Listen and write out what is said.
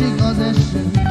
másik az.